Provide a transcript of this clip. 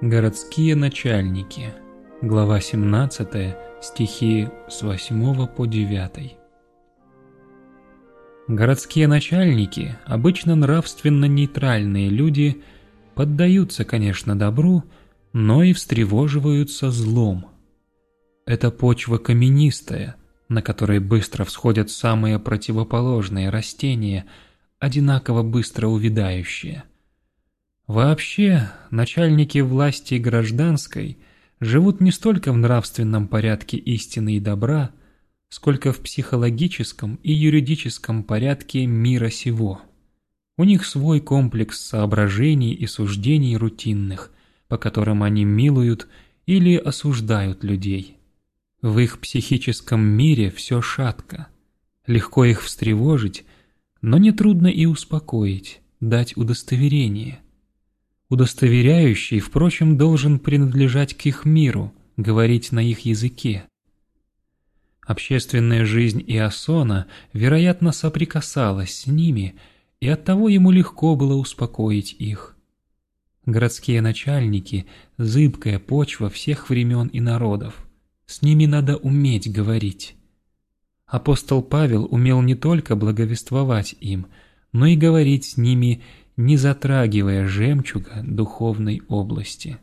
Городские начальники. Глава 17, стихи с 8 по 9. Городские начальники, обычно нравственно нейтральные люди, поддаются, конечно, добру, но и встревоживаются злом. Это почва каменистая, на которой быстро всходят самые противоположные растения, одинаково быстро увядающие – Вообще, начальники власти гражданской живут не столько в нравственном порядке истины и добра, сколько в психологическом и юридическом порядке мира сего. У них свой комплекс соображений и суждений рутинных, по которым они милуют или осуждают людей. В их психическом мире все шатко. Легко их встревожить, но нетрудно и успокоить, дать удостоверение – Удостоверяющий, впрочем, должен принадлежать к их миру, говорить на их языке. Общественная жизнь Иосона, вероятно, соприкасалась с ними, и оттого ему легко было успокоить их. Городские начальники – зыбкая почва всех времен и народов. С ними надо уметь говорить. Апостол Павел умел не только благовествовать им, но и говорить с ними не затрагивая жемчуга духовной области.